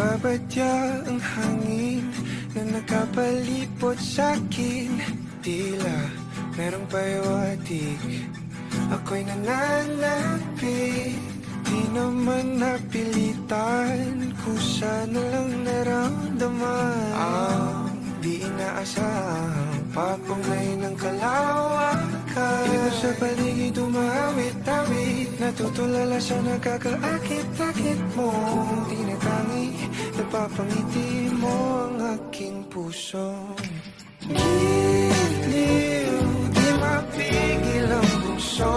Nagbabadya ang hangin Na nakapalipot sa'kin Tila merong payawatig Ako'y nananapit Di naman napilitan Kusa na lang naramdaman. Ang di inaasahang Papunglay ng kalawakan Iba sa paligid umawit-awit Natutulala sa nakakaakit-akit mo. Tinatangi, napapangiti mo ang aking puso. Giliw, di mapigil ang puso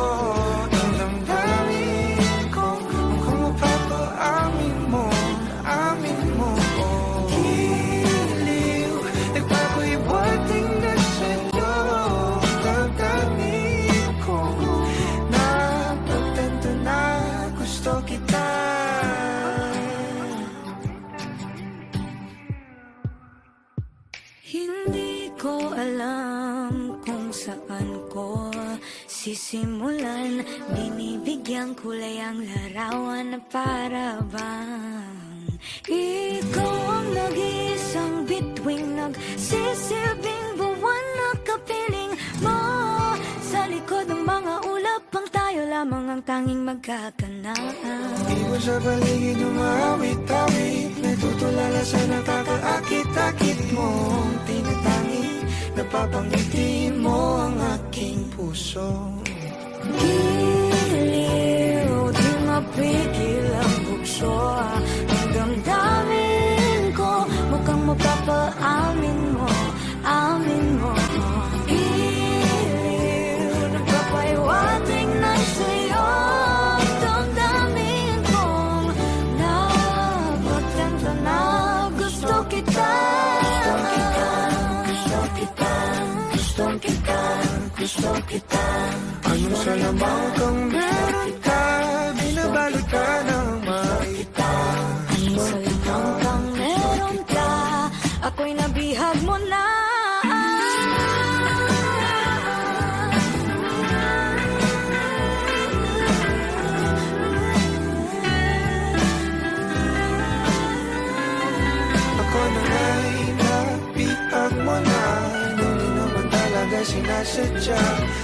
sisimulan Binibigyan kulay ang larawan para bang Ikaw ang nag-iisang bituing Nagsisilbing buwan na kapiling mo. Sa likod ng mga ulap ang tayo lamang ang tanging magkakanaan. Iwan sa paligid umawit-awit Natutulala sa nakakaakit-akit mo. Tinatangi, napapangiti mo ang aking puso Giliw, di mapigil ang bukso Ang damdamin ko, mukhang mapapaamin mo Amin mo Giliw, nagpapahiwating na sa'yo damdamin kong Napagtanto na gusto kita Gusto kita, gusto kita, gusto kita Anong salamang kang meron ka Binabalot ka ng makita Anong salamang kang meron ka Ako'y nabihag mo na Ako na nga'y napitag mo na. Hindi naman talaga sinasadya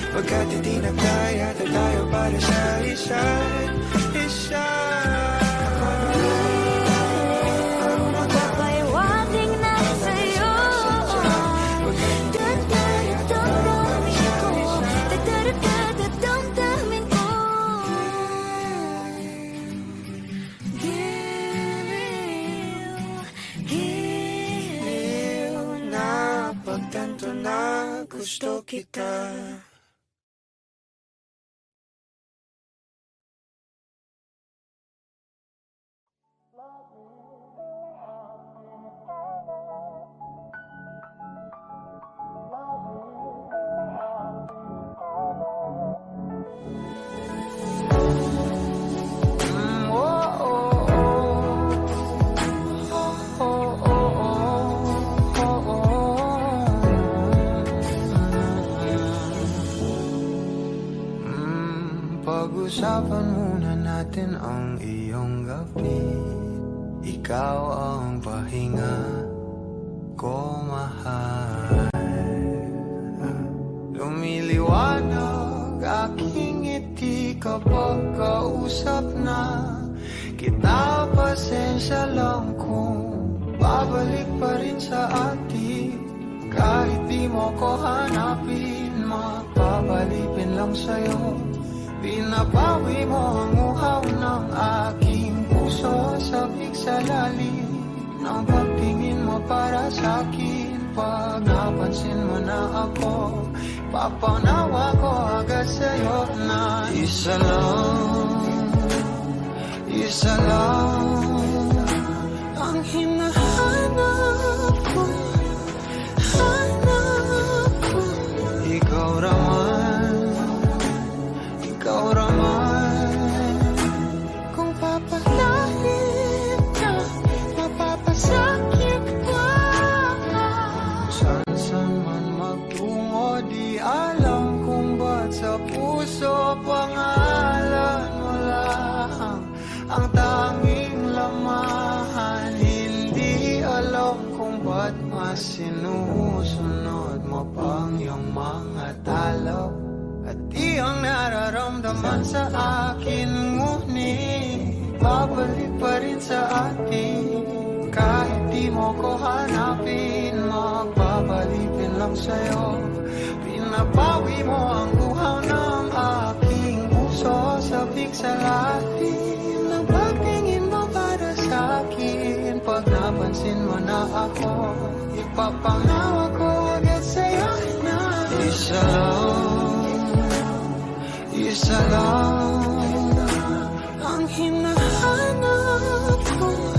Pagkat hindi na kaya tayo para sa isa't isa. Magpapaiwating na sa'yo. Damdamin ko. Damdamin ko Giliw na pagtanto na gusto kita isa lang ang hinahanap ko.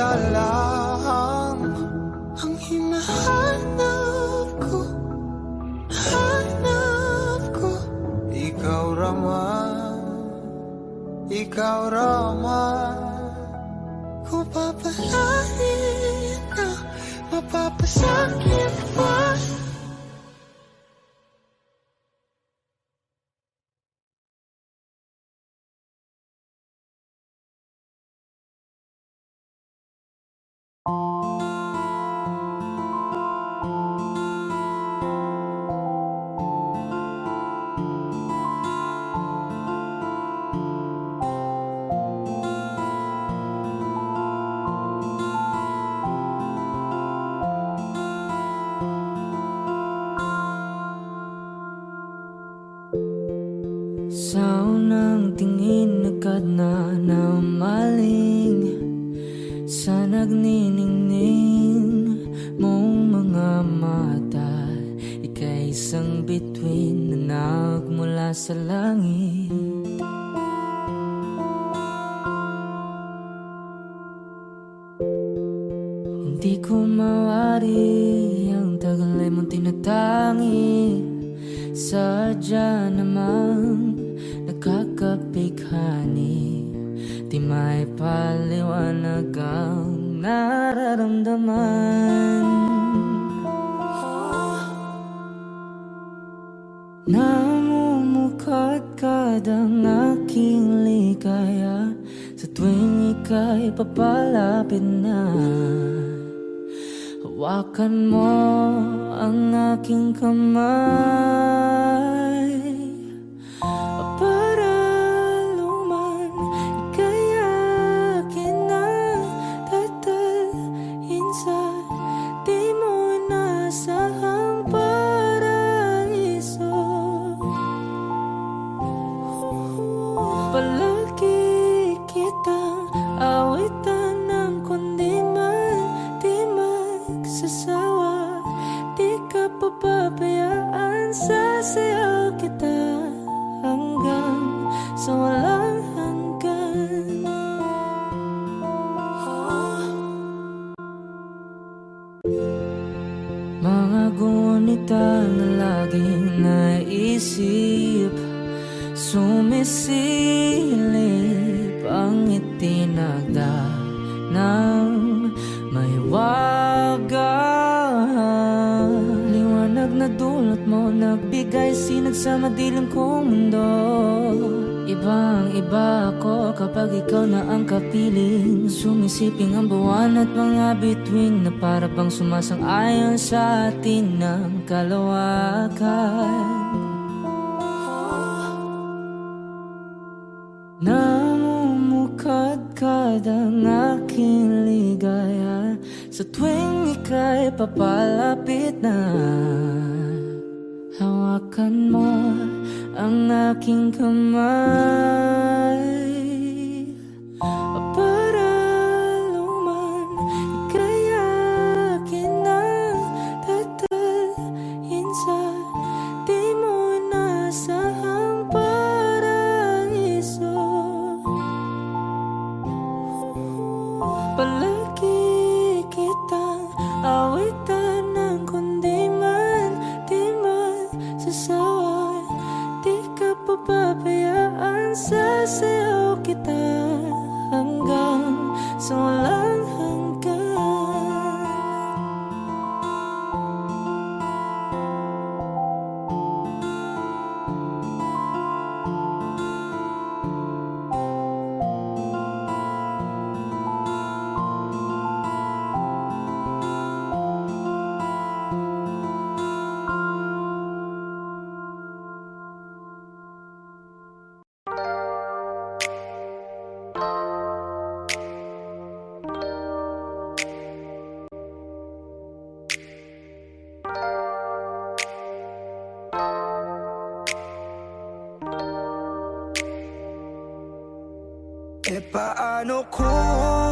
isa lang ang hinahanap ko Hanap ko Ikaw raman Ikaw raman. Di ko mawari ang tagal mong tinatangi Sadya namang nakakapighani Di may paliwanag ang nararamdaman. Namumukat kada aking ligaya Sa tuwing ika'y papalapit na. Hawakan mo ang aking kamay. sumisilip ang itinagda ng may wagan Liwanag na dulot mo nagbigay sinagsama dilim kong mundo. Ibang iba ako kapag ikaw na ang kapiling. Sumisiping ang buwan at mga bituin Na para bang sumasang-ayon sa atin ng kalawakan. Namumukad-kad ang aking ligaya. Sa tuwing ika'y papalapit na Hawakan mo ang aking kamay. Paano kung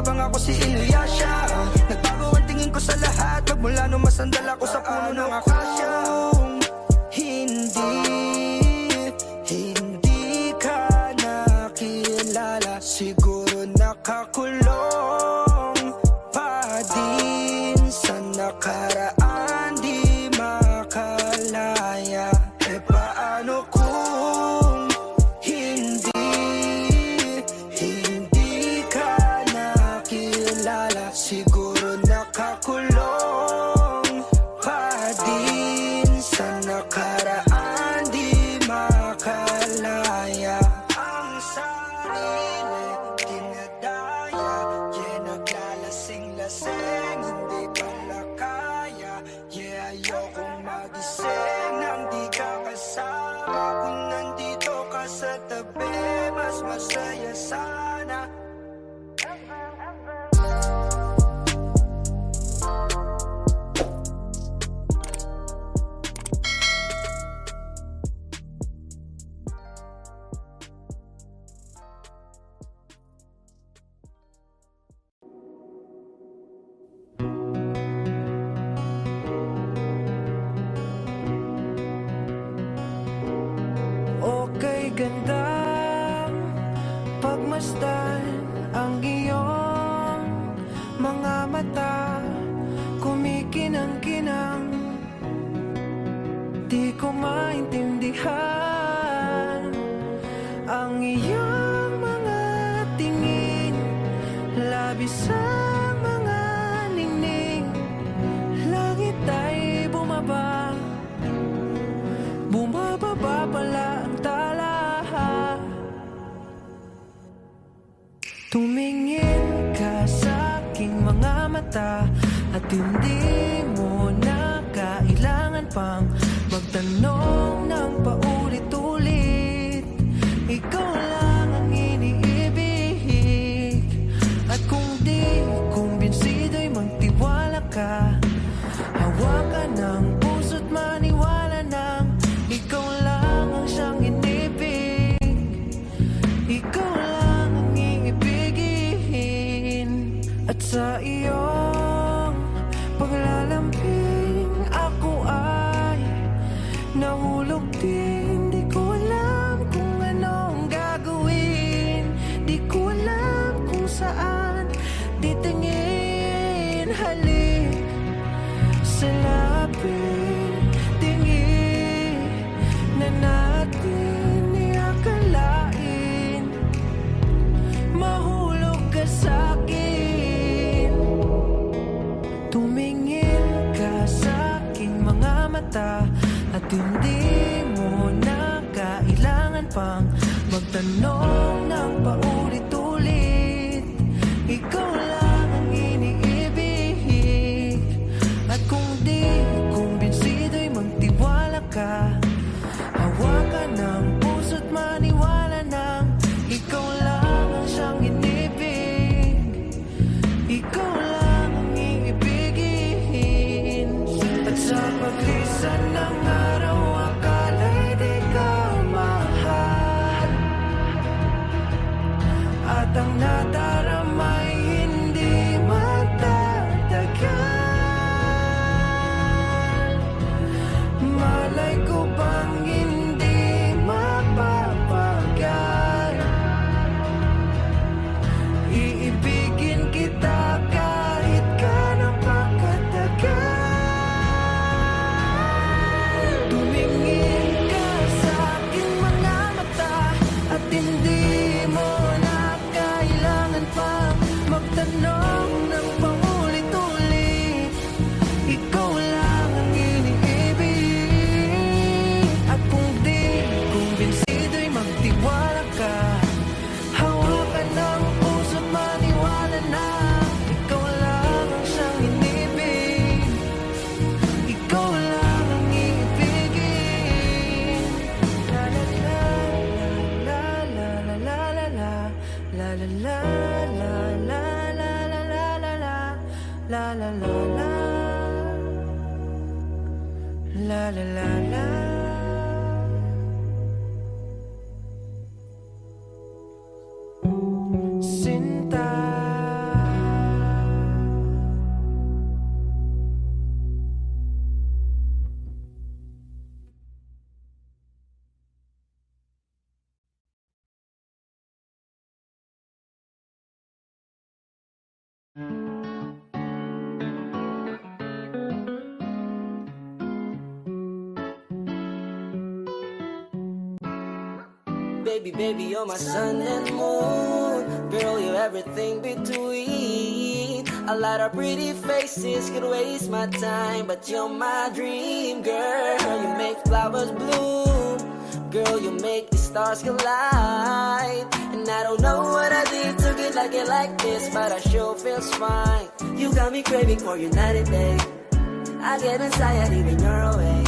Habang ako si Inuyasha Nagbago ang tingin ko sa lahat. Magmula nung masandal ako sa puno ng akasya. Mata At hindi mo na kailangan pang Magtanong Baby, you're my sun and moon. Girl, you're everything between. A lot of pretty faces could waste my time, but you're my dream, girl. You make flowers bloom. Girl, you make the stars collide. And I don't know what I did to get like it like this, but I sure feels fine. You got me craving for you night and day. I get anxiety when you're away.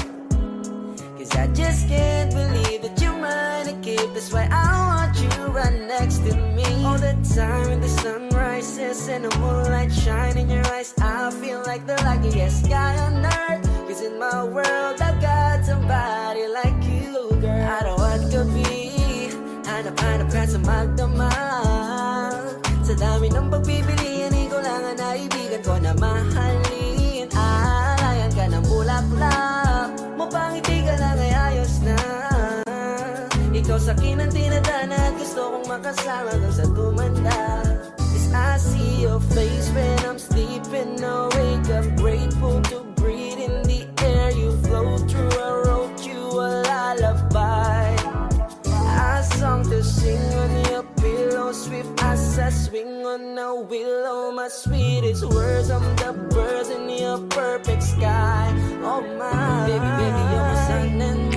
Cause I just can't believe that mine to keep. That's why I want you right next to me. All the time when the sun rises and the moonlight shine in your eyes, I feel like the luckiest guy on earth. Cause in my world, I've got somebody like you, girl. I don't want to be. Hanap-hanap ka sa magdamag Sa dami ng pagpipilian, ikaw lang ang naibigan ko na mahalin Masakin ang tinadhana Gusto kong makasama ka sa tumanda. As I see your face when I'm sleeping I wake up grateful to breathe in the air. You flow through, I wrote you a lullaby. I song to sing on your pillow Swift as I swing on a willow. My sweetest words, I'm the birds in your perfect sky. Oh my. Baby, baby, you're my sun and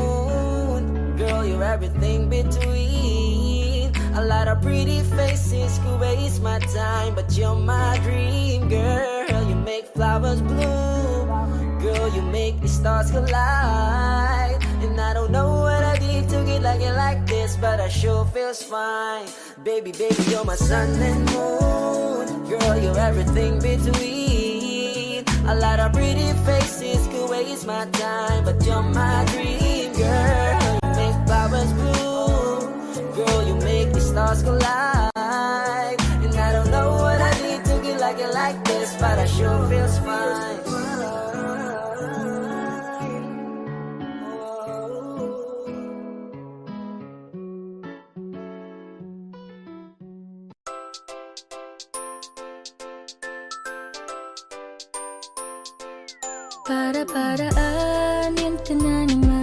girl, you're everything between. A lot of pretty faces could waste my time, but you're my dream girl. You make flowers bloom, girl, you make the stars collide. And I don't know what I did to get like it like this, but I sure feels fine. Baby, baby, you're my sun and moon. Girl, you're everything between. A lot of pretty faces could waste my time, but you're my dream girl heavens blue. Girl, you make the stars collide. And I don't know what I need to get like it like this, but I sure feels fine. Para-paraan ah, yung tinanong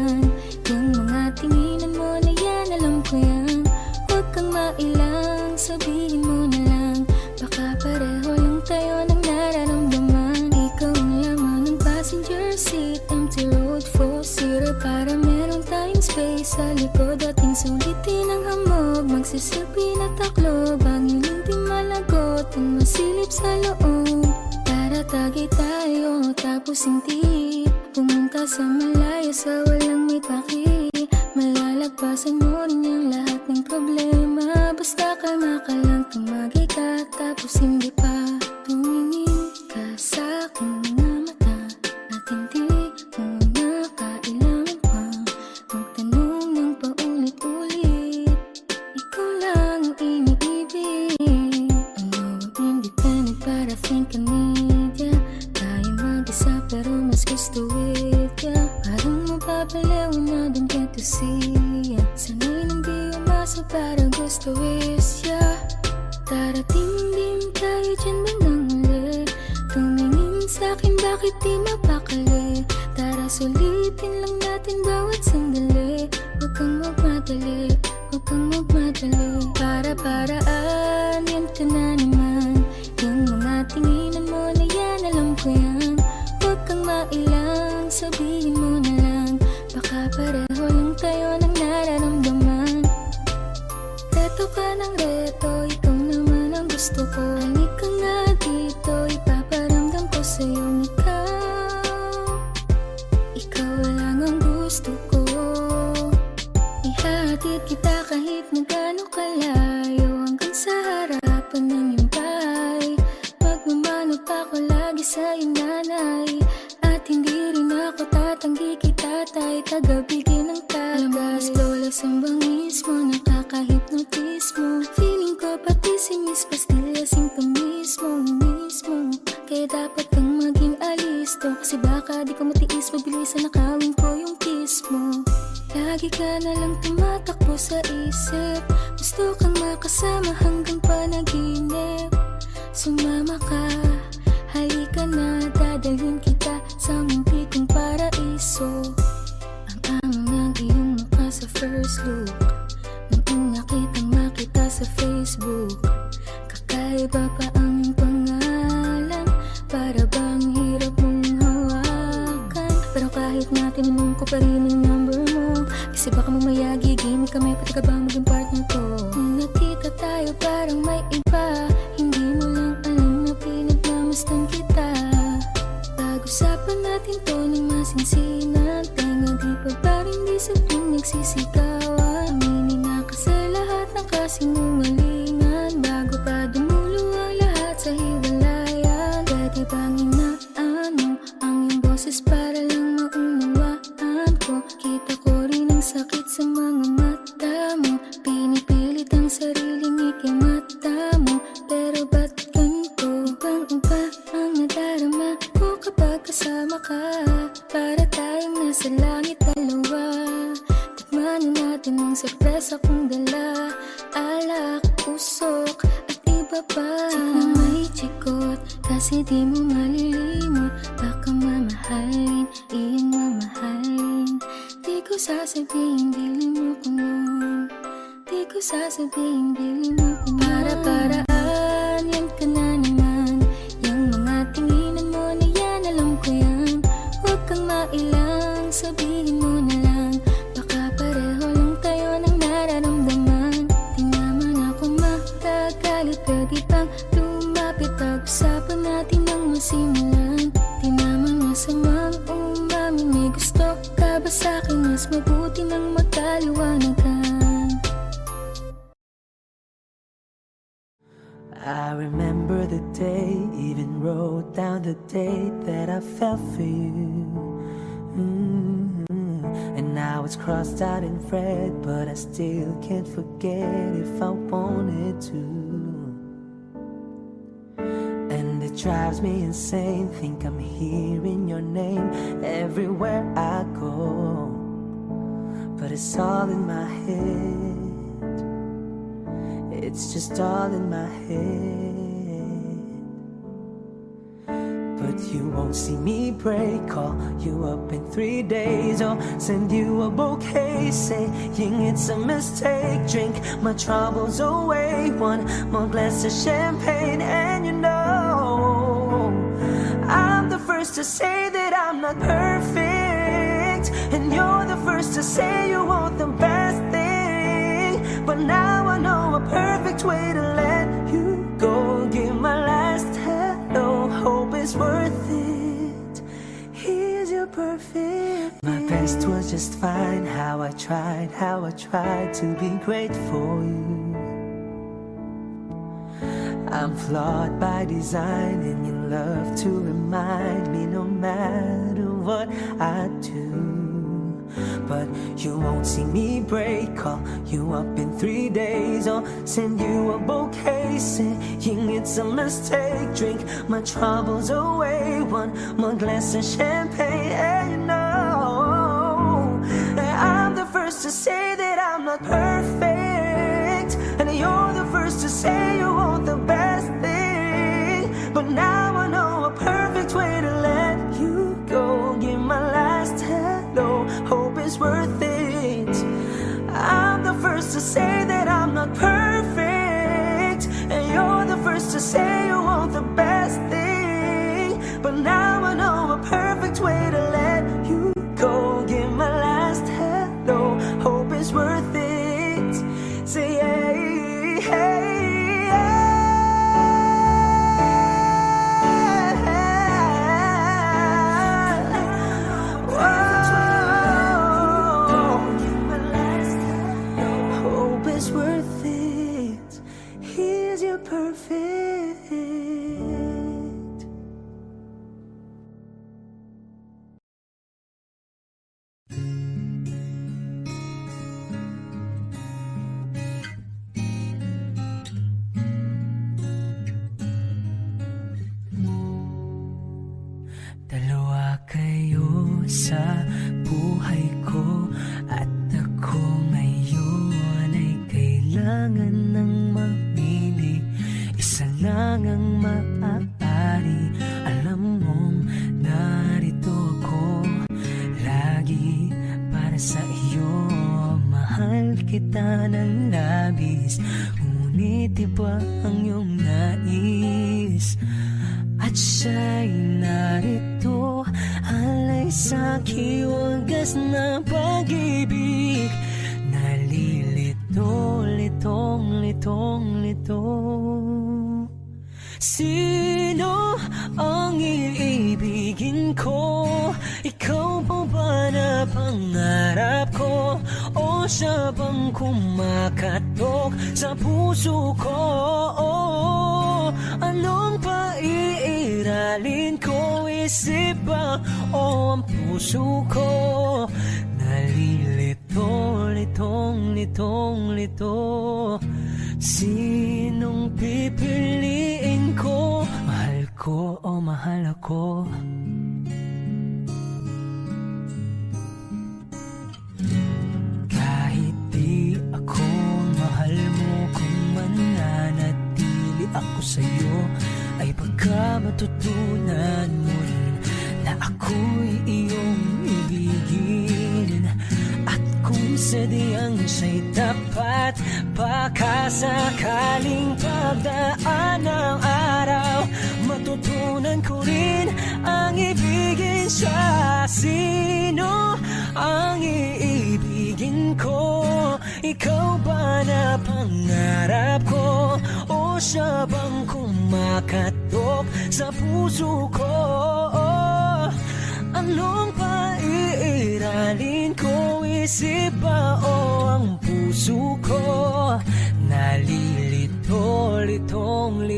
sa likod Ating sulitin ang hamog. Magsisilpi na taklo Bagyo ng timalagot Ang masilip sa loob Tara tagay tayo. Tapos hindi Pumunta sa malayo Sa walang may paki Malalagpasan mo rin ang lahat ng problema. Basta kalma ka lang Tumagi ka. Tapos hindi pa Tumingin ka sa akin nga pababa Di na may chikot Kasi di mo malilimot Baka mamahalin Iyong mamahalin. Di ko sasabihin Bili mo ko nun. Di ko sasabihin Bili mo ko nun. Para para me insane, think I'm hearing your name everywhere I go. But it's all in my head. It's just all in my head. But you won't see me pray. Call you up in three days or send you a bouquet saying it's a mistake. Drink my troubles away. One more glass of champagne, and you know first to say that I'm not perfect. And you're the first to say you want the best thing. But now I know a perfect way to let you go. Give my last hello. Hope it's worth it. Here's your perfect. My best was just fine. How I tried, how I tried to be great for you. I'm flawed by design, and you love to remind me no matter what I do. But you won't see me break, call you up in three days, or send you a bouquet saying it's a mistake. Drink my troubles away, one more glass of champagne, and you know that I'm the first to say that I'm not perfect, and you're the first to say you want it's worth it. I'm the first to say that I'm not perfect, and you're the first to say you want the best thing. But now I know a perfect way to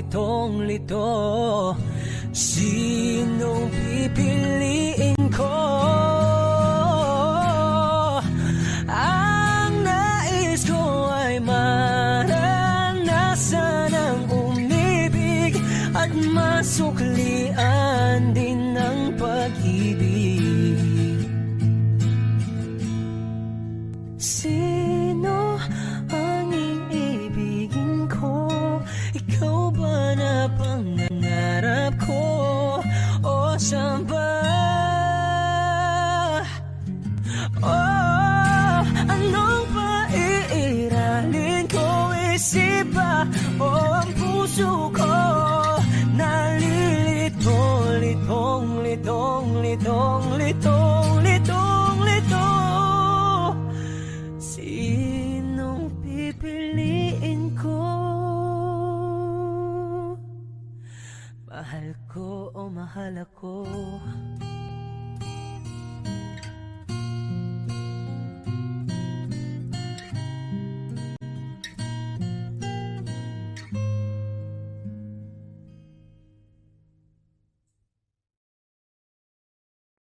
litong, lito Sinong pipiliin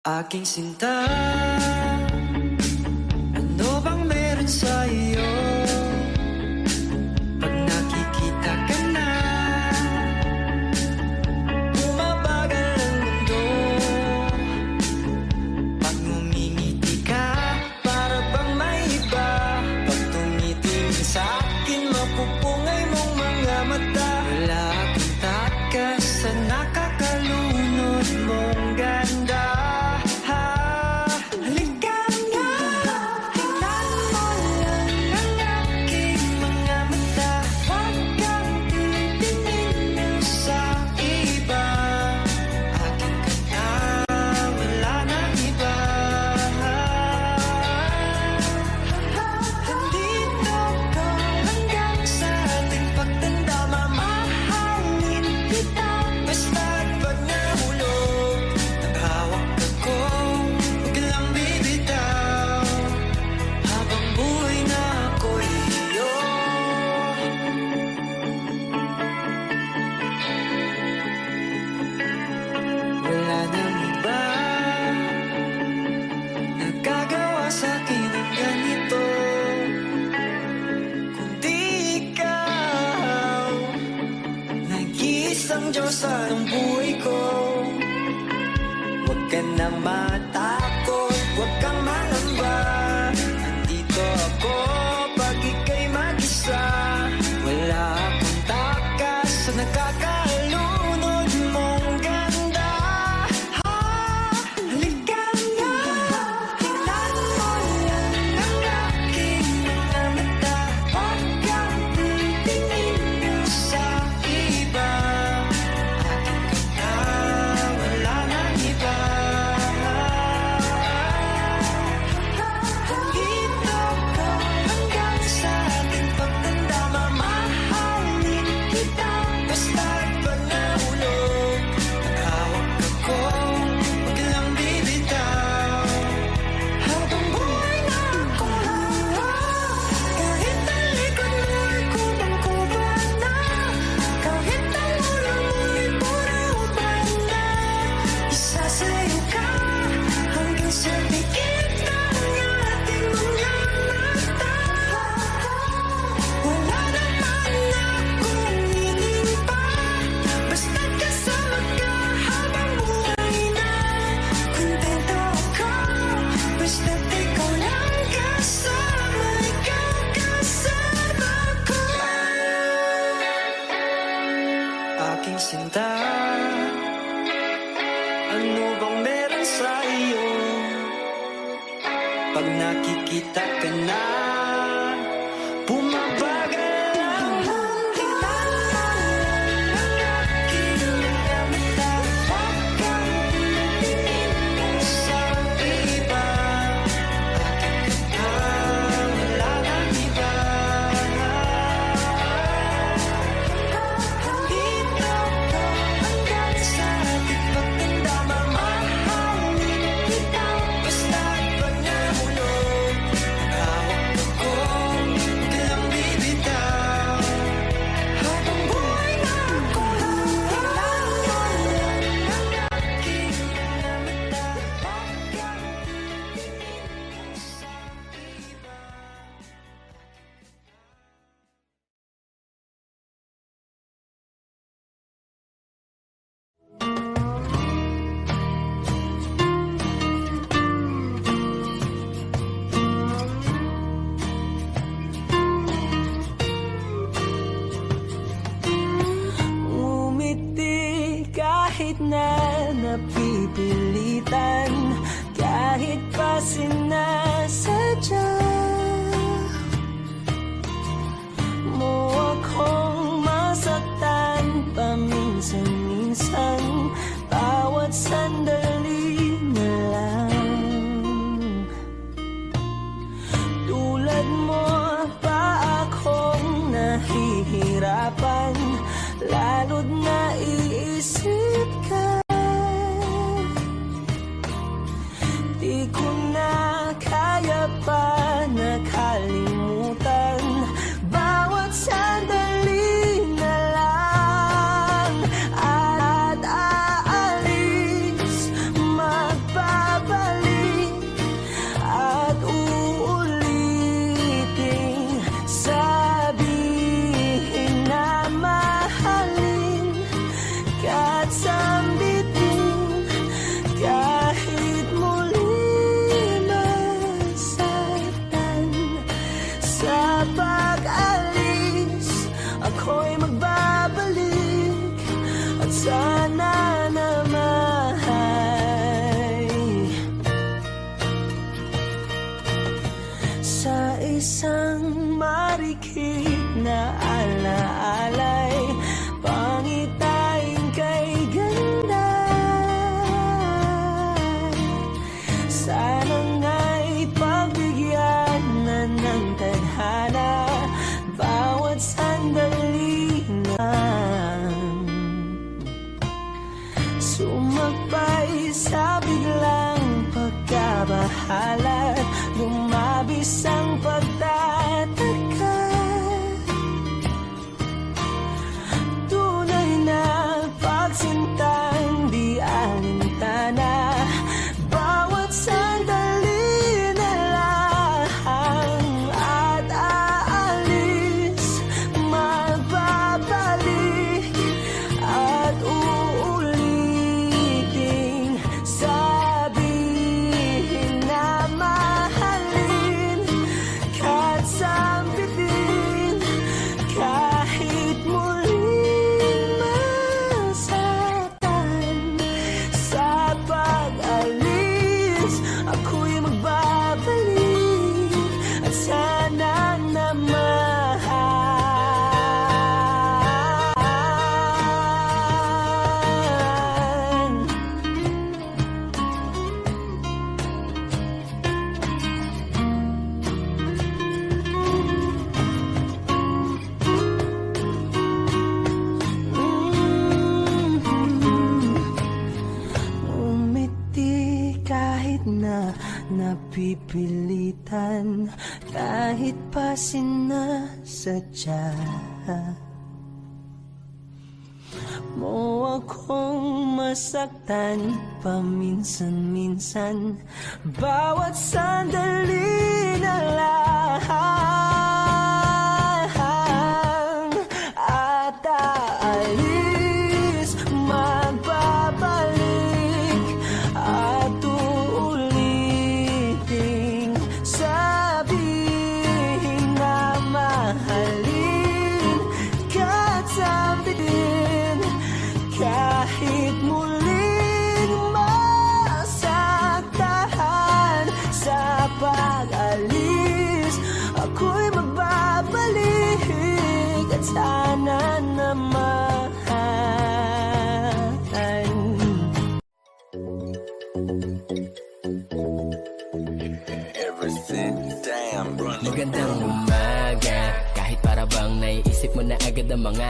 Aking sinta paminsan-minsan Bawat sandali napipilitan Kahit pa sinasadya Mo akong masaktan paminsan-minsan. Bawat sandali na lang agad ang mga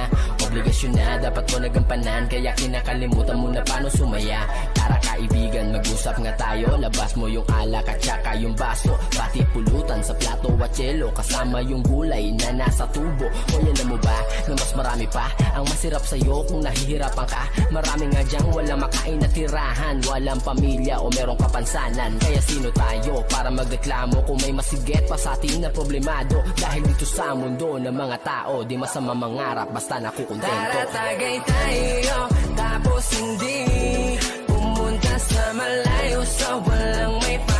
Obligasyon na dapat mo nagampanan. Kaya kinakalimutan mo na paano sumaya Tara kaibigan, mag-usap nga tayo. Labas mo yung alak at saka yung baso. Pati pulutan sa plato at yelo. Kasama yung gulay na nasa tubo. O alam mo ba? Na mas marami pa? Ang masirap sa'yo kung nahihirapan ka. Marami nga dyang walang makain na tirahan. Walang pamilya o merong kapansanan. Kaya sino tayo para magreklamo Kung may masigit pa sa atin na problemado? Dahil dito sa mundo ng mga tao Di masama mangarap basta nakukontento. Tara tagay tayo tapos hindi Pumunta sa malayo sa walang may paki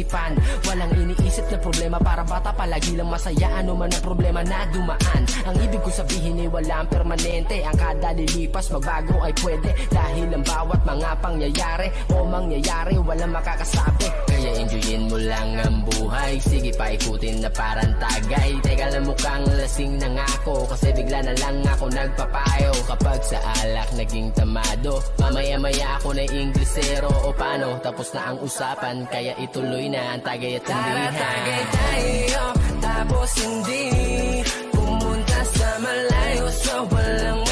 kaisipan Walang iniisip na problema para bata Palagi lang masaya. Ano man ang problema na dumaan. Ang ibig ko sabihin ay walang permanente. Ang kada lilipas magbago ay pwede. Dahil ang bawat mga pangyayari o mangyayari Walang makakasabi. Kaya enjoyin mo lang ang buhay. Sige paikutin na parang tagay. Teka lang mukhang lasing na nga ako. Kasi bigla na lang ako nagpapayo. Kapag sa alak naging tamado Mamaya-maya ako na inglesero o paano? Tapos na ang usapan Kaya ituloy na ang tagay at Tara tagay tayo Tapos hindi Pumunta sa malayo. Sa walang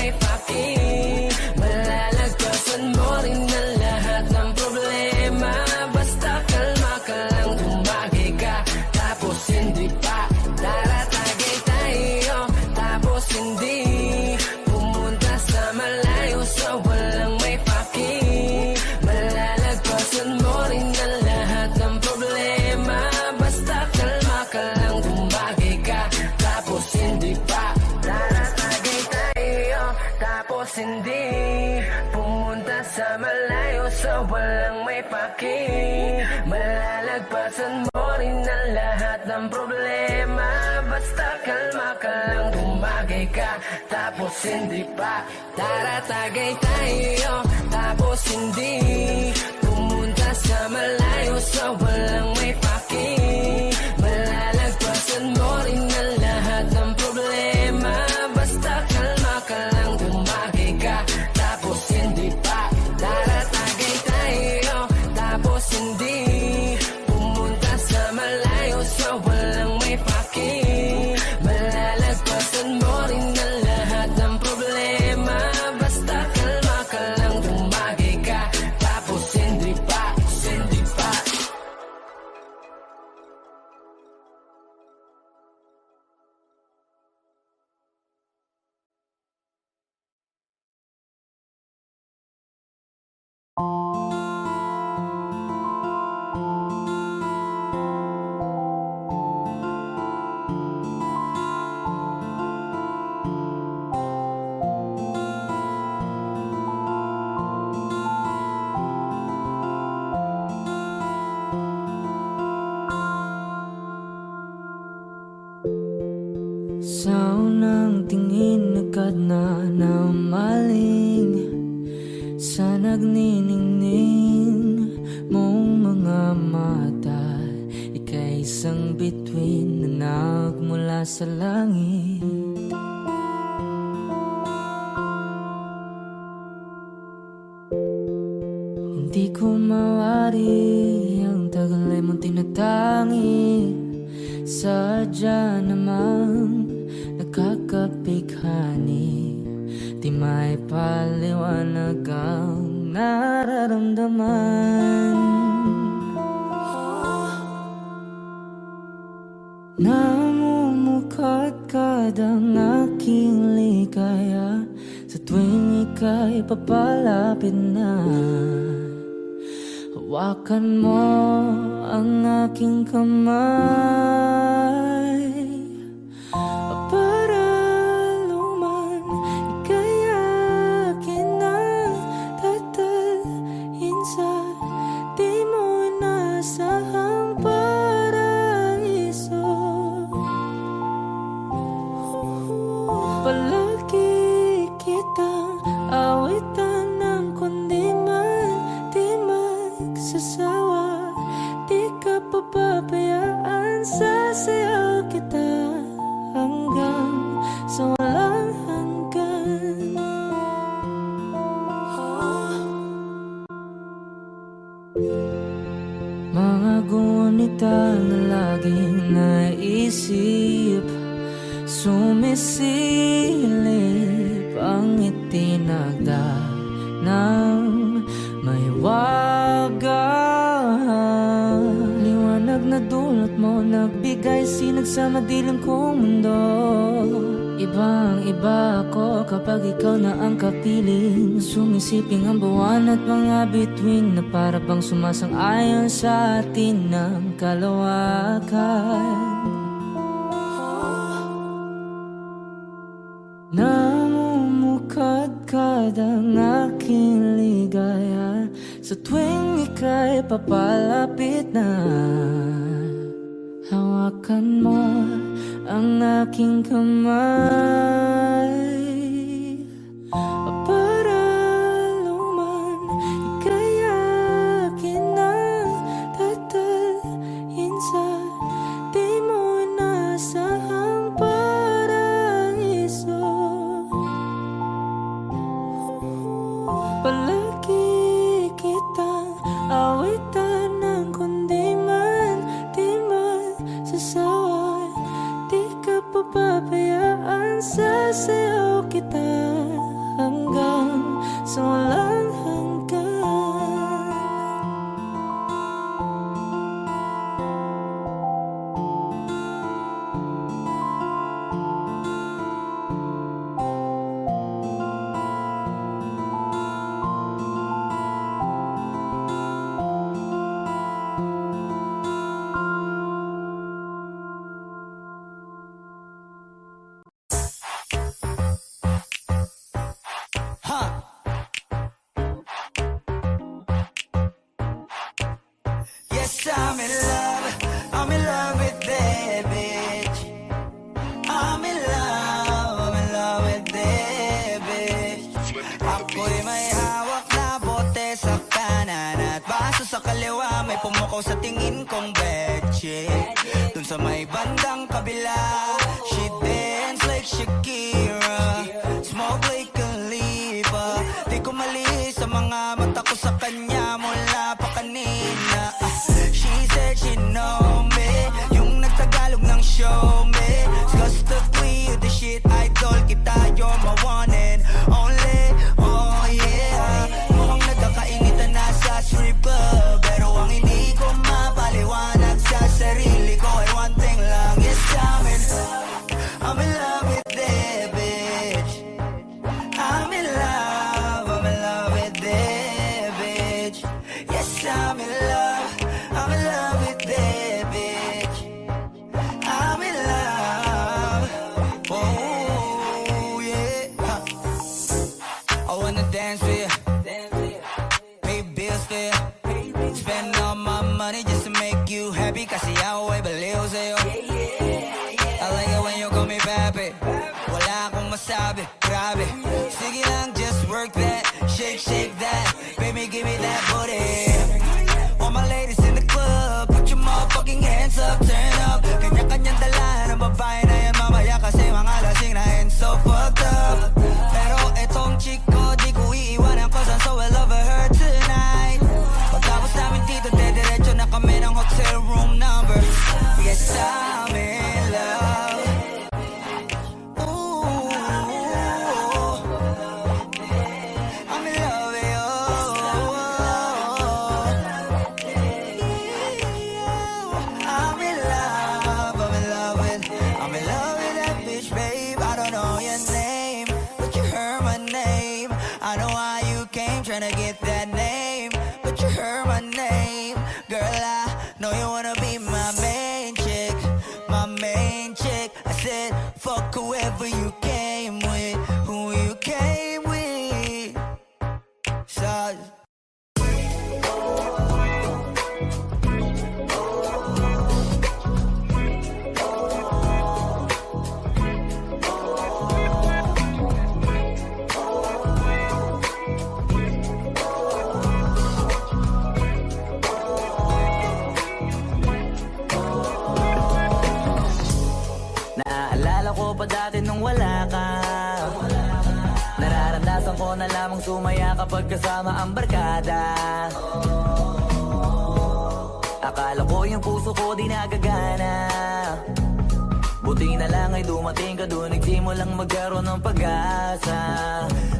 paki Malalagpasan mo rin ang lahat ng problema. Basta kalma ka lang Tumagay ka. Tapos hindi pa Tara tagay tayo. Tapos hindi Pumunta sa malayo Sa walang may paki kamay Sumisilip ang itinagda ng may waga Liwanag na dulot mo Nagbigay sinag sa madilim kong mundo. Ibang iba ako kapag ikaw na ang kapiling. Sumisiping ang buwan at mga bituin Na para bang sumasang-ayon sa atin ng kalawakan Sa tuwing ika'y papalapit na Hawakan mo ang aking kamay. Ako'y may hawak na bote sa kanan At baso sa kaliwa. May pumukaw sa tingin kong betche Dun sa may bandang kabila She dance like Shakira. Buti na lang ay dumating ka doon Nagsimulang magkaroon ng pag-asa.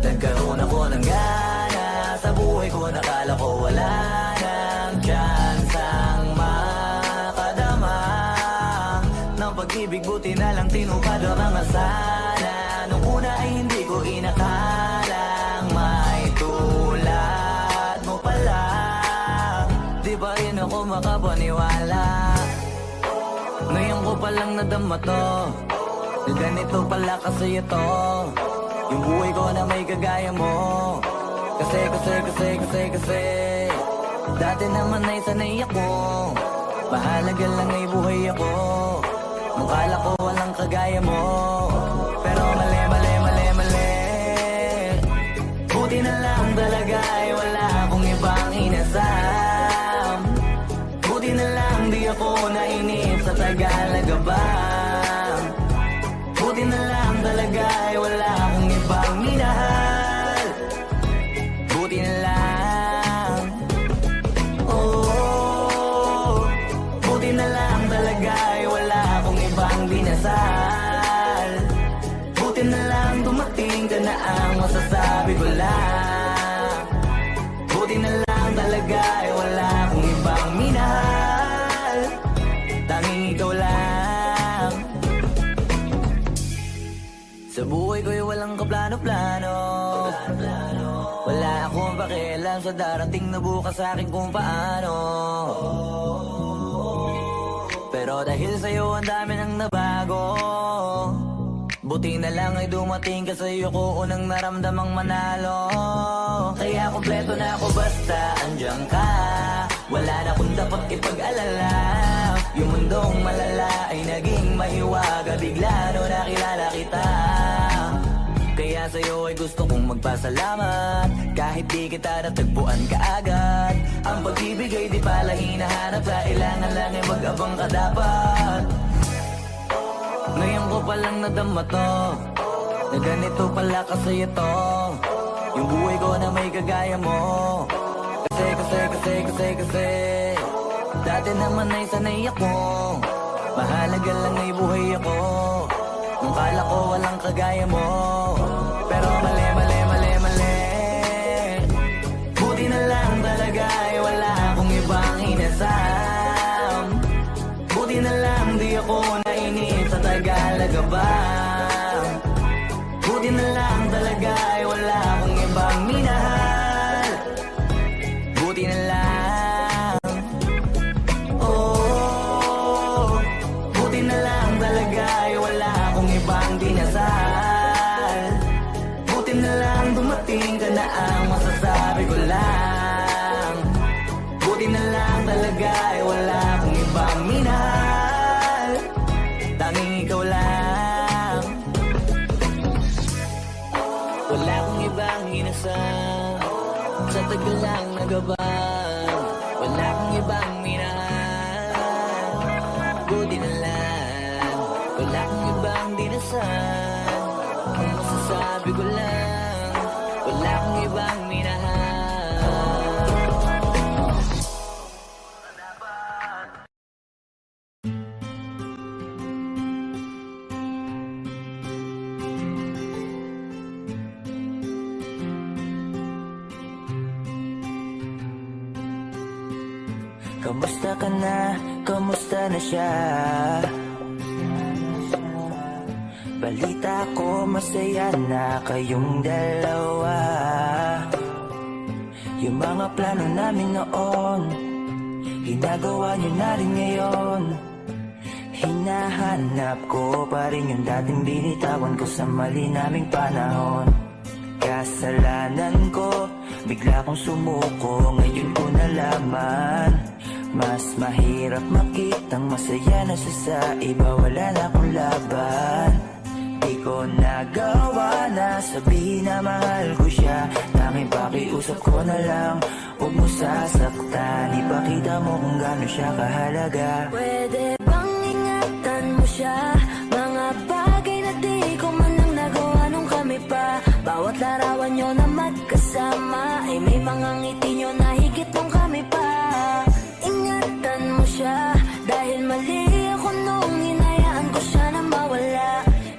Nagkaroon ako ng gana. Sa buhay ko nakala ko wala nang chance Ang makadama. Ng pag-ibig buti na lang tinupad ang mga sana Nung una ay hindi ko inakalang May tulad mo pala. Di ba rin ako makapaniwala? Ngayon ko palang nadama to. Na ganito pala kasi ito. Yung buhay ko na may kagaya mo. Kasi, kasi, kasi, kasi, kasi. Dati naman ay sanay ako. Mahalaga lang ay buhay ako. Mukala ko walang kagaya mo. Pero mali, mali, mali, mali. Buti na lang talaga. guy pakialam sa darating na bukas sa akin kung paano. Pero dahil sa'yo ang dami nang nabago. Buti na lang ay dumating ka sa'yo ko unang naramdamang manalo. Kaya kompleto na ako basta andyan ka. Wala na kung dapat ipag-alala. Yung mundong malala ay naging mahiwaga. Bigla no nakilala kita Kaya sa'yo ay gusto kong magpasalamat. Kahit di kita natagpuan kaagad. Ang pag-ibig ay di pala hinahanap. Kailangan lang ay mag-abang ka dapat. Ngayon ko palang nadama to. Na ganito pala kasi ito Yung buhay ko na may kagaya mo. Kasi, kasi, kasi, kasi, kasi. Dati naman ay sanay ako. Mahalaga lang ay buhay ako. Nung kala ko walang kagaya mo 吧。Dating binitawan ko sa mali naming panahon. Kasalanan ko, bigla kong sumuko Ngayon ko nalaman. Mas mahirap makitang masaya na siya sa iba Wala na akong laban. Di ko nagawa na sabihin na mahal ko siya. Tanging pakiusap ko na lang Huwag mo sasaktan. Ipakita mo kung gaano siya kahalaga. Pwede bang ingatan mo siya Bawat larawan nyo na magkasama Ay may mga ngiti nyo na higit nung kami pa. Ingatan mo siya. Dahil mali ako nung hinayaan ko siya na mawala.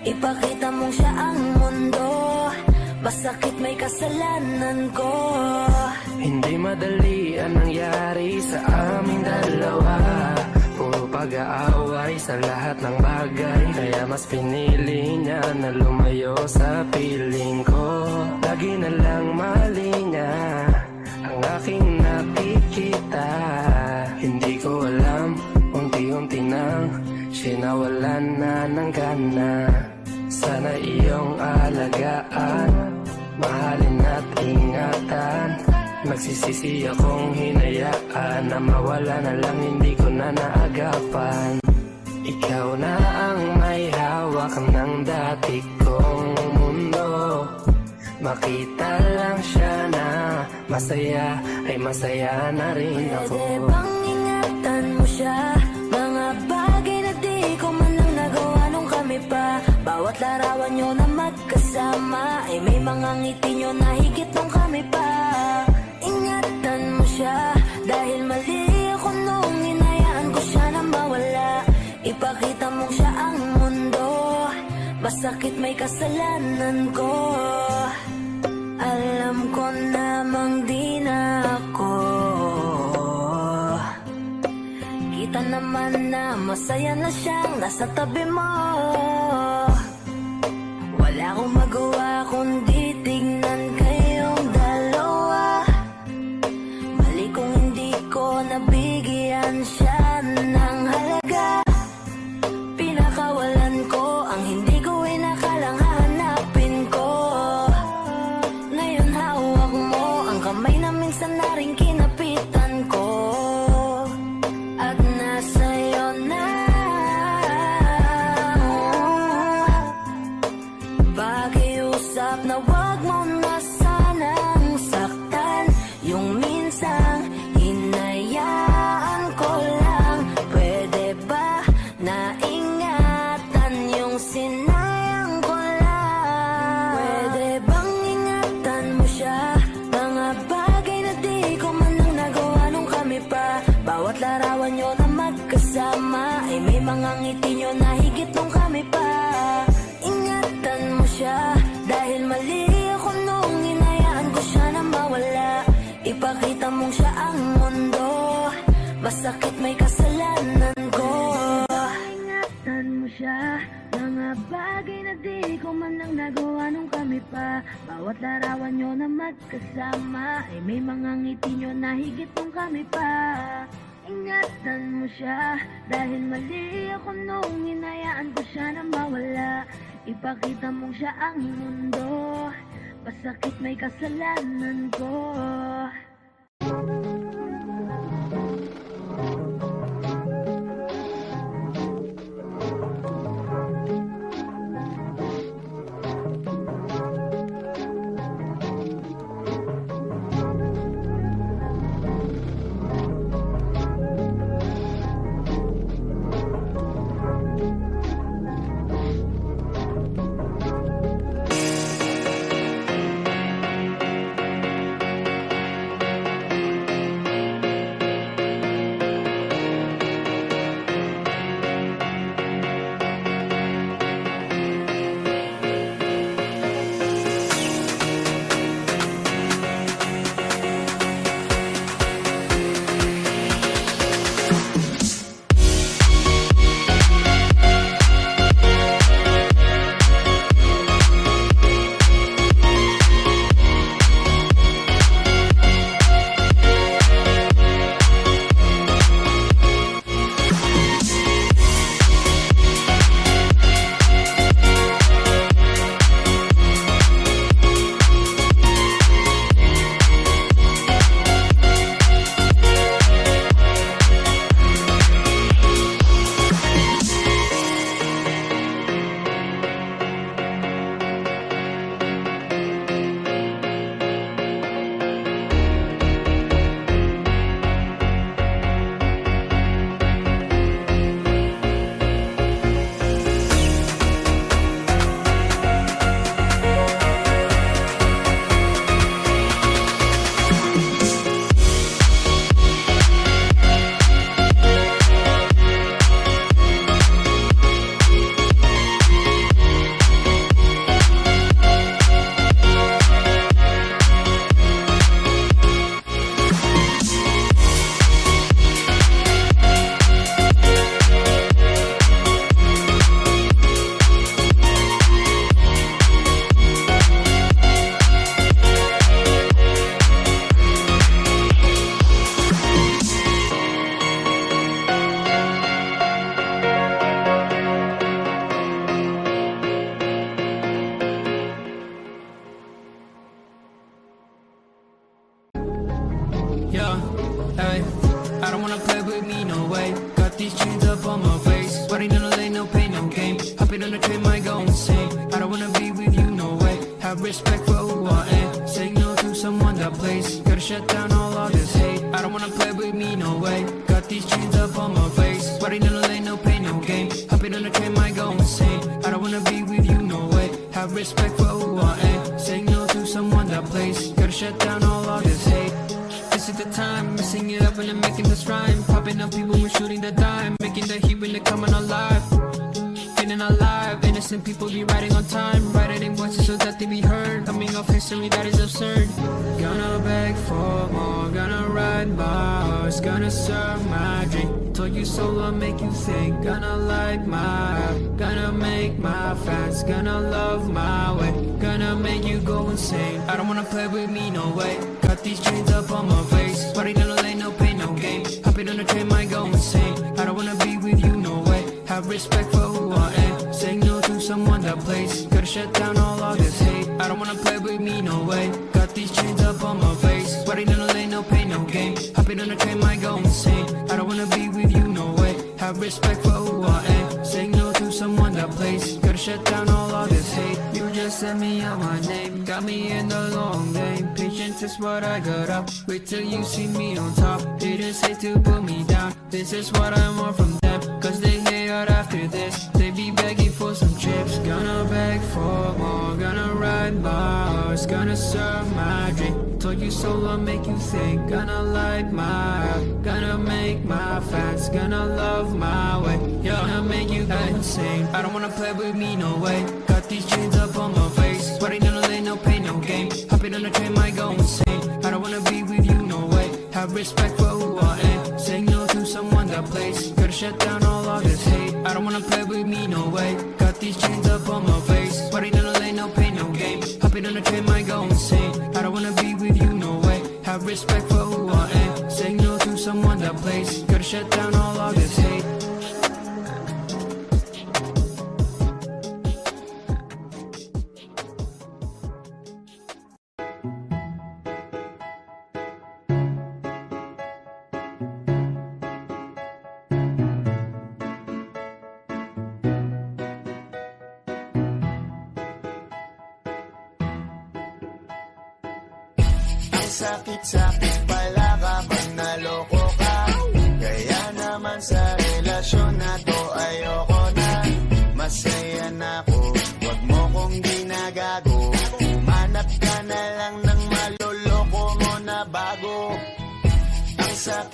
Ipakita mong siya ang mundo. Masakit may kasalanan ko. Hindi madali ang nangyari sa aming dalawa pag-aaway sa lahat ng bagay. Kaya mas pinili niya na lumayo sa piling ko. Lagi na lang mali niya ang aking nakikita. Hindi ko alam, unti-unti nang sinawalan na ng gana. Sana iyong alagaan Mahalin at ingatan Nagsisisi akong hinayaan Sana mawala na lang hindi ko na naagapan. Ikaw na ang may hawak ng dati kong mundo. Makita lang siya na masaya ay masaya na rin ako. Pwede bang ingatan mo siya? Mga bagay na di ko man lang nagawa nung kami pa. Bawat larawan nyo na magkasama Ay may mga ngiti nyo na higit nung kami pa Ipakita mo siya ang mundo. Masakit may kasalanan ko. Alam ko namang di na ako. Kita naman na masaya na siyang nasa tabi mo. Wala akong magawa kundi tignan kayong dalawa. Mali kung hindi ko nabigyan siya pa. Bawat larawan nyo na magkasama Ay may mga ngiti nyo na higit nung kami pa. Ingatan mo siya Dahil mali ako nung inayaan ko siya na mawala. Ipakita mong siya ang mundo Pasakit may kasalanan ko. these gonna love my way. Gonna make you go insane. I don't wanna play with me, no way. Got these chains up on my face. Sweating in the lane, no pain, no game. Hopping on the train, might go insane. I don't wanna be with you, no way. Have respect for who I am. Saying no to someone that plays. Gotta shut down all of this hate. I don't wanna play with me, no way. Got these chains up on my face. Sweating in the lane, no pain, no game. Hopping on the train, might go insane. I don't wanna be with you, no way. Have respect for who. Someone that plays. Gotta shut down all of this hate. You just sent me out my name. Got me in the long game. Patience is what I got up. Wait till you see me on top. Haters hate to put me down. This is what I want from them. Cause they out after this. They be begging for some chips. Gonna beg for more. Gonna ride my horse. Gonna serve my drink. Told you so, I'll make you think. Gonna light my. Gonna make my fans. Gonna love my way. Gonna make you go insane. I don't wanna play with me, no way. Got these chains up on my face. Sweating in the lane, no pain, no game. Hopping on the train, might go insane. I don't wanna be with you, no way. Have respect for who I am. Saying no to someone that plays. Shut down all of this hate. I don't wanna play with me, no way. Got these chains up on my face. Sweating in the lane, no pain, no game. Hopping on the train, might go insane. I don't wanna be with you, no way. Have respect for who I am. Saying no to someone that plays. Gotta shut down all of this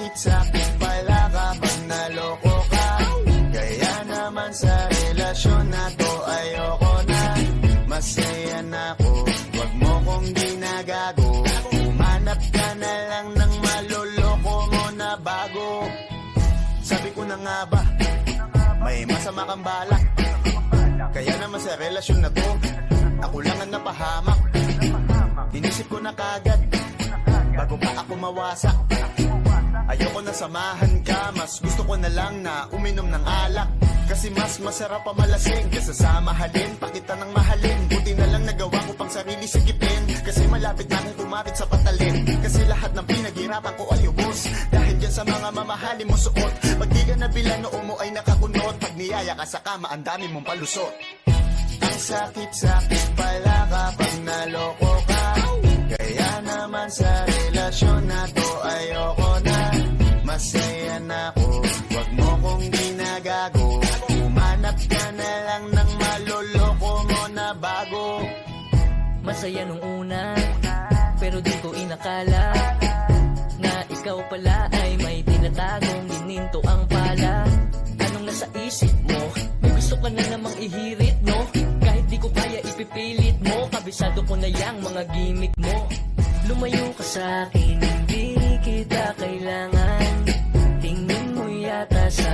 Ang sakit-sakit pala kapag naloko ka? Kaya naman sa relasyon na to ayoko na. Masaya na ako, wag mo kong ginagago. Umanap ka na lang ng maloloko mo na bago. Sabi ko na nga ba, may masama kang balak Kaya naman sa relasyon na to, ako lang ang napahamak. Inisip ko na kagad, bago pa ako mawasak Ayoko na samahan ka, mas gusto ko na lang na uminom ng alak. Kasi mas masarap pa malasing Kesa sa mahalin, pakita ng mahalin Buti na lang nagawa ko pang sarili sigipin Kasi malapit na akong kumapit sa patalin. Kasi lahat ng pinaghirapan ko ay ubos. Dahil dyan sa mga mamahalin mo suot. Pag di ka nabilan noo mo ay nakakunot. Pag niyaya ka sa kama, ang dami mong palusot. Ang sakit-sakit pala kapag naloko ka. Kaya naman sa relasyon na to ayoko Masaya na ako, wag mo kong ginagago. Umanap ka na lang ng maloloko mo na bago. Masaya nung una Pero di ko inakala Na ikaw pala ay may tinatagong gininto ang pala. Anong nasa isip mo? May gusto ka na namang ihirit, no? Kahit di ko kaya ipipilit mo Kabisado ko na yang mga gimmick mo Lumayo ka sa akin, hindi kita kailangan. Tingin mo yata sa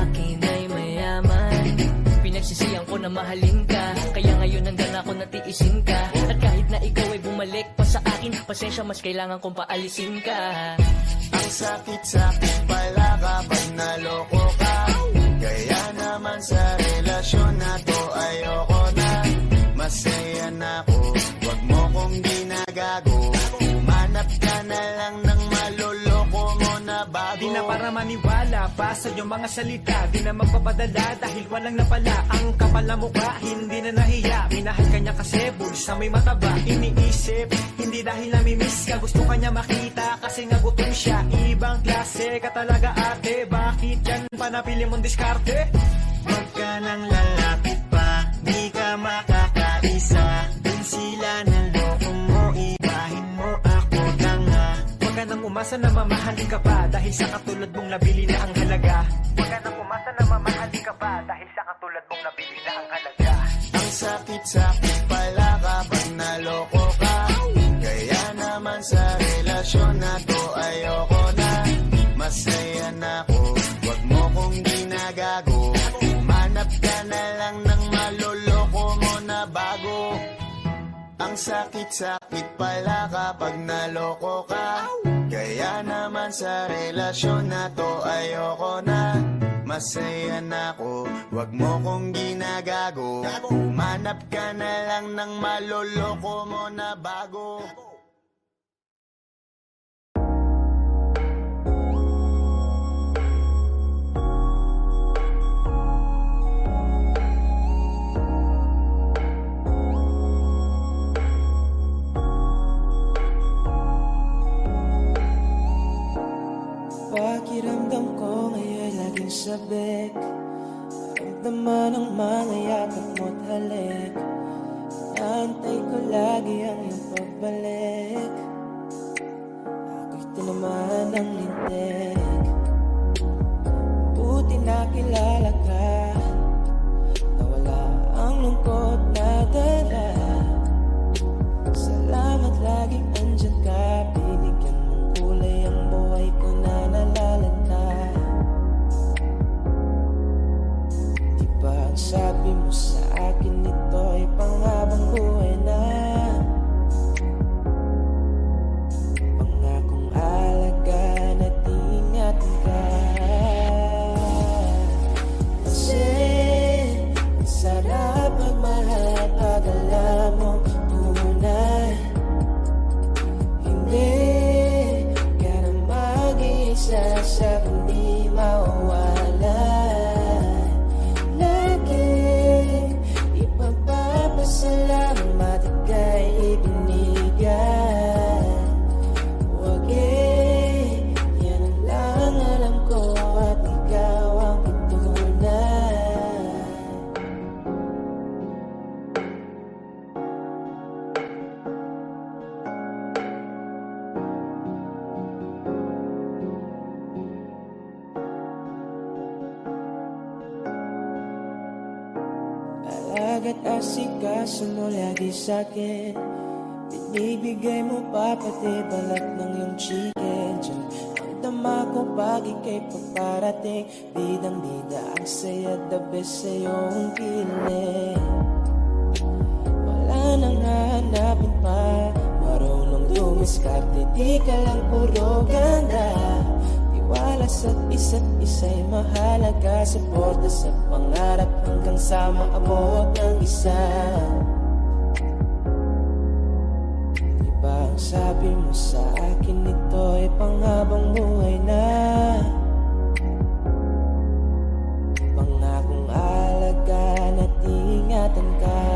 akin ay mayaman. Pinagsisiyan ko na mahalin ka Kaya ngayon hanggang ako natiisin ka. At kahit na ikaw ay bumalik pa sa akin Pasensya mas kailangan kong paalisin ka. Ang sakit-sakit pala kapag naloko ka. Kaya naman sa relasyon na to ayoko na. Masaya na ako, wag mo kong ginagago ka na lang ng maloloko mo na ba bago. Di na para maniwala pa sa iyong mga salita. Di na magpapadala dahil walang napala. Ang kapal na mukha, hindi na nahiya. Minahal kanya kasi bulsa may mataba. Iniisip, hindi dahil namimiss ka. Gusto kanya makita kasi nga gutom siya. Ibang klase ka talaga ate. Bakit yan pa napili mong diskarte? Huwag ka nang lalapit pa. Di ka makakaisa umasa na mamahalin ka pa Dahil sa katulad mong nabili na ang halaga. Huwag ka nang umasa na mamahalin ka pa Dahil sa katulad mong nabili na ang halaga. Ang sakit-sakit pala kapag naloko ka. Kaya naman sa relasyon na to ayoko na. Masaya na ako, wag mo kong ginagago. Umanap ka na lang ng maloloko mo na bago. Ang sakit-sakit pala kapag naloko ka Kaya naman sa relasyon na to ayoko na. Masaya na ako, wag mo kong ginagago. Umanap ka na lang ng maloloko mo na bago Pakiramdam ko ngayon laging sabik Ramdaman ang mga yakap mo't halik. Naantay ko lagi ang iyong pagbalik. Ako'y tinamaan ng lintik. Buti nakilala ka sa'kin. Binibigay mo pa pati balat ng iyong chicken Diyan ang dama ko pag ika'y paparating. Bidang bida ang saya the best sa iyong piling Wala nang hahanapin pa. Marunong dumiskarte Di ka lang puro ganda. Tiwala sa isa't isa'y mahalaga. Suporta sa pangarap hanggang sa maabot ng isa ang sabi mo sa akin ito ay panghabang buhay na. Pangakong alagaan at ingatan ka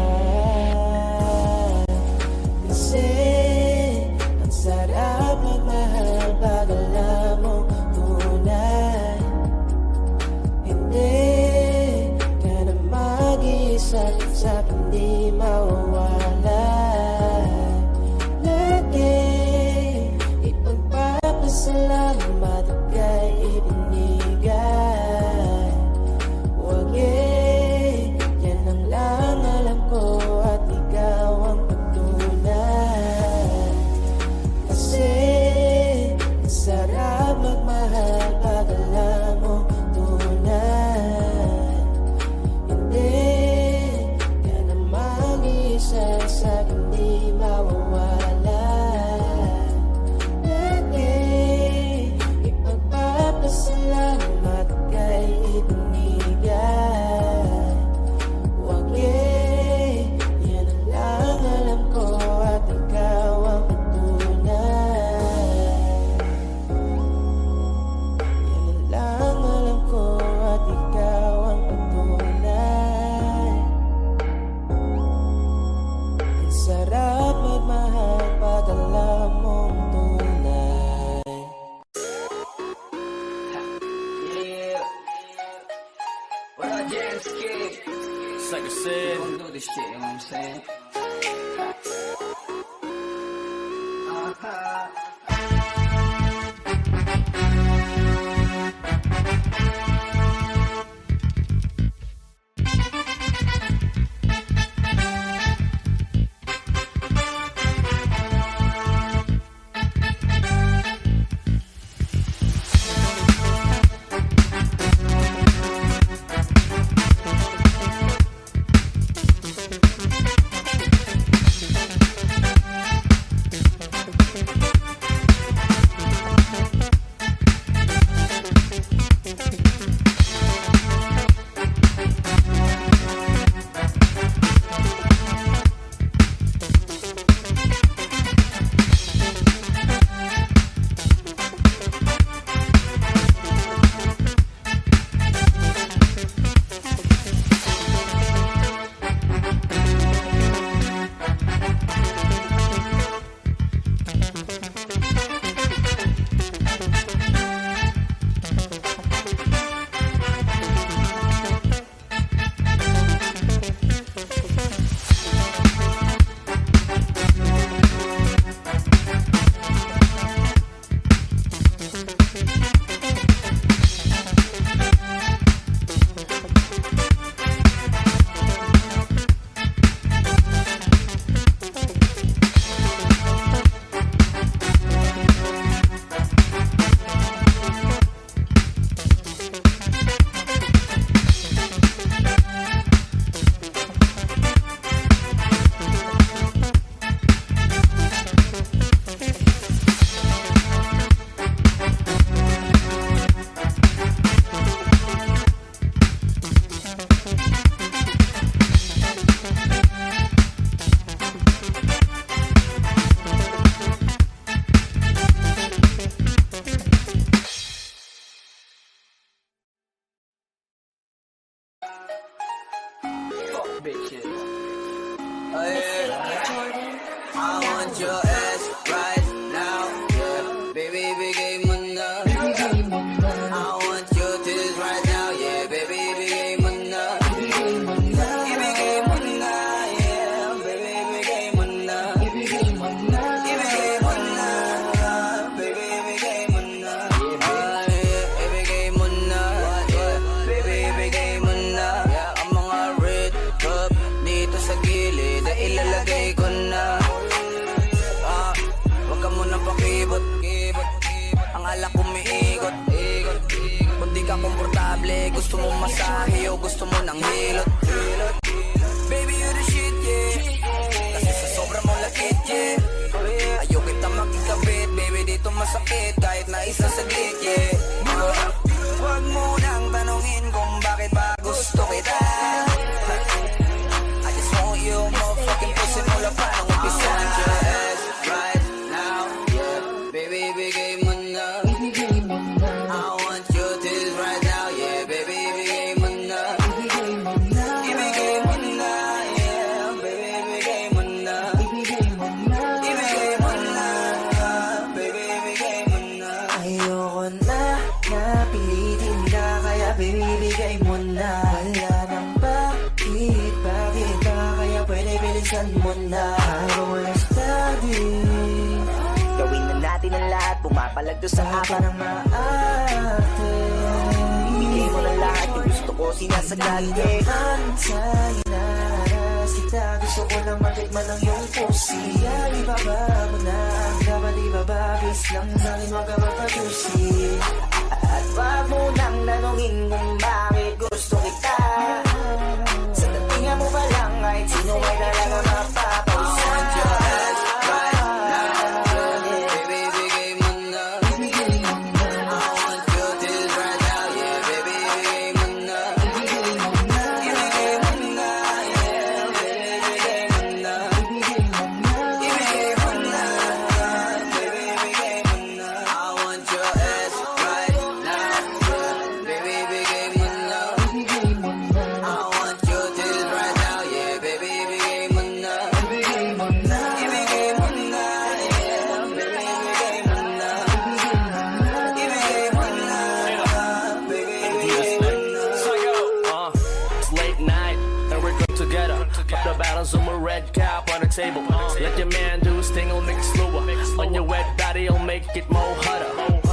pounds on my red cap on the table. Let your man do his thing, I'll make it slower. On your wet body, I'll make it more hotter.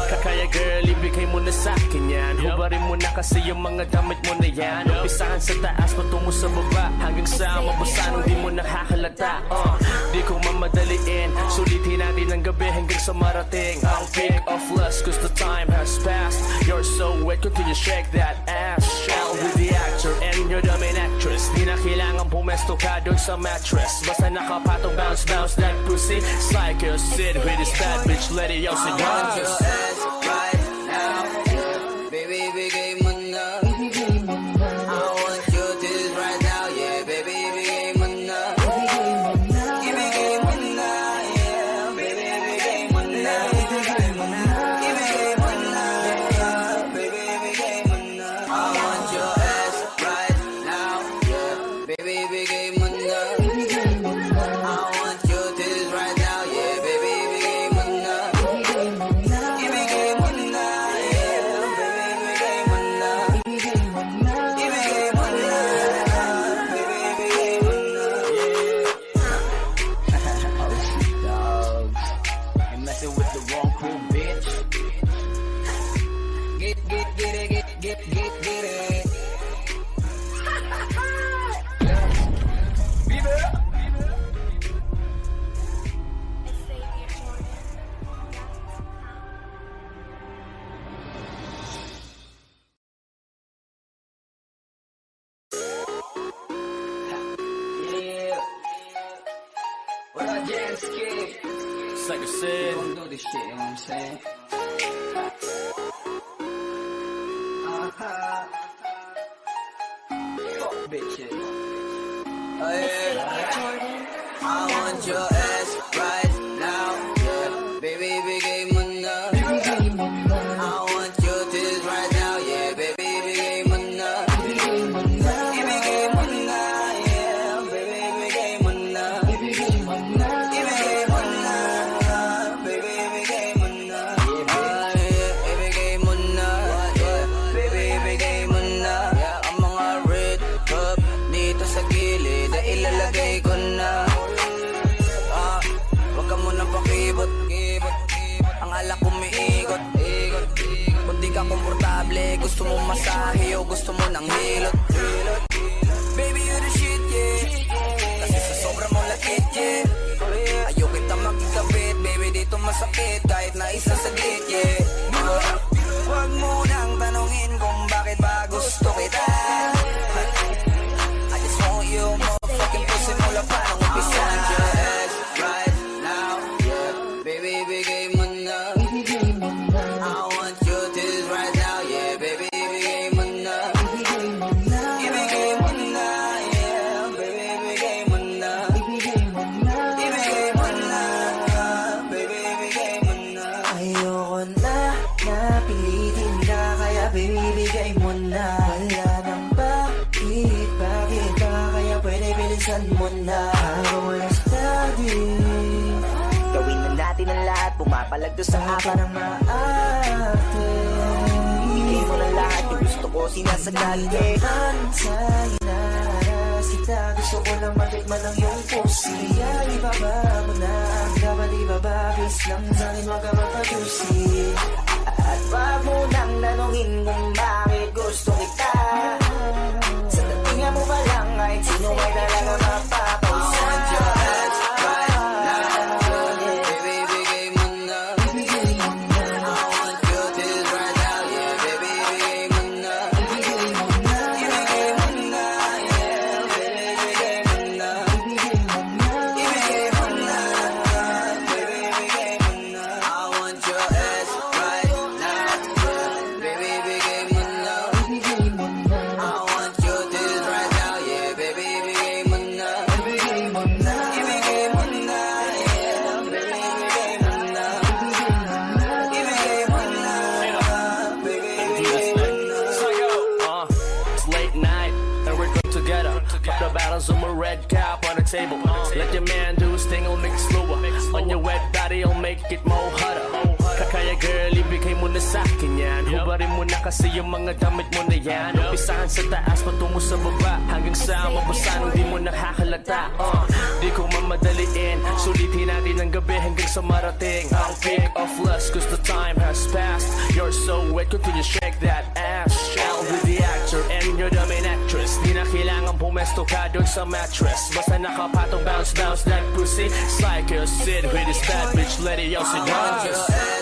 Kakaya girl, you became on the sake. Ubarin mo na kasi yung mga damit mo na yan. Umpisahan sa taas, patungo sa baba Hanggang sa mabasan, hindi mo nakakalata uh, ah, Di ko mamadaliin. Sulitin natin ang gabi hanggang sa marating. Ang peak of lust, cause the time has passed. You're so wet, continue shake that ass. Shell with the actor and you're the main actress. Di na kailangan pumesto ka dun sa mattress. Basta nakapatong bounce, bounce that pussy. Psycho, sit with this bad bitch, let it out, sit masakit. sandali naman Sa'yo kita Gusto ko lang matikman ang iyong pusi Kaya ibaba mo na Ang gabal ibaba. Please lang sa'kin wag ka magpatusi At wag mo nang tanongin kung bakit gusto kita. Sa tatinga mo pa lang kahit sino ay talaga mapapagod kasi yung mga damit mo na yan Umpisahan sa taas patungo sa baba Hanggang sa mabasa nung di mo nakakalata uh, ah, Di ko mamadaliin Sulitin natin ang gabi hanggang sa marating. Ang peak of lust cause the time has passed. You're so wet continue shake that ass. Shall be the actor and you're the main actress. Di na kailangan pumesto ka doon sa mattress. Basta nakapatong bounce bounce that pussy. Psycho Sid with his bad bitch lady y'all si Jones